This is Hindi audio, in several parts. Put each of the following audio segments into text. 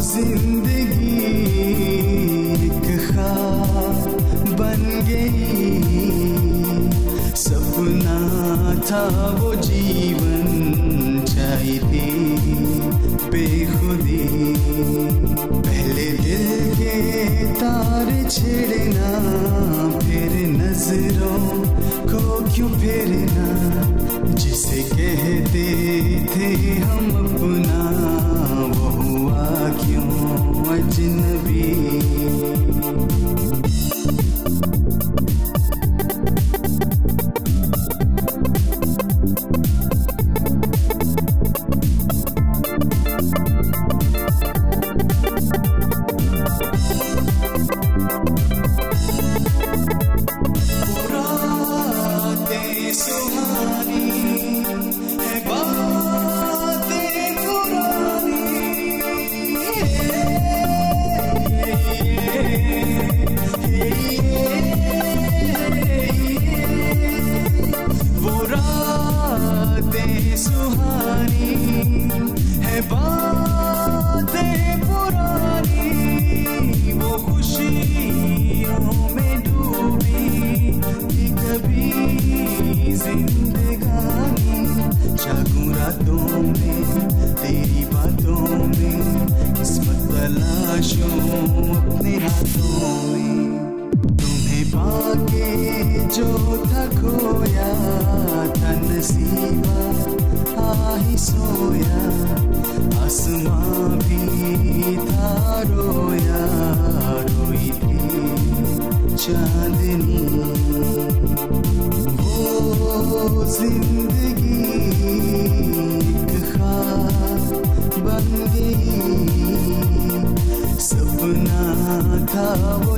ज़िंदगी बन गई। था वो जीवन बेखुदी। पहले दिल के तार छेड़ना, फिर नज़रों को क्यों जिसे कहते थे हम अपना क्यों अजनबी रातों में, तेरी बातों में, किस्मत तलाशूं अपने हाथों में। तुम्हें पाके जो था खोया था नसीबा ही सोया, आसमां भी था रोया, रोई थी चांदनी। वो ज़िंदगी था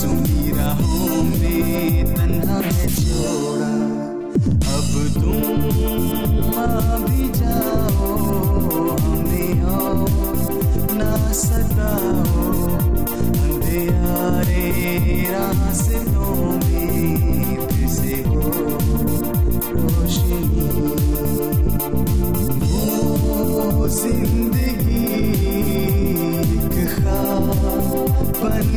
सुनी राहों में तन्हा अब तुम आ भी जाओ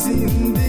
sin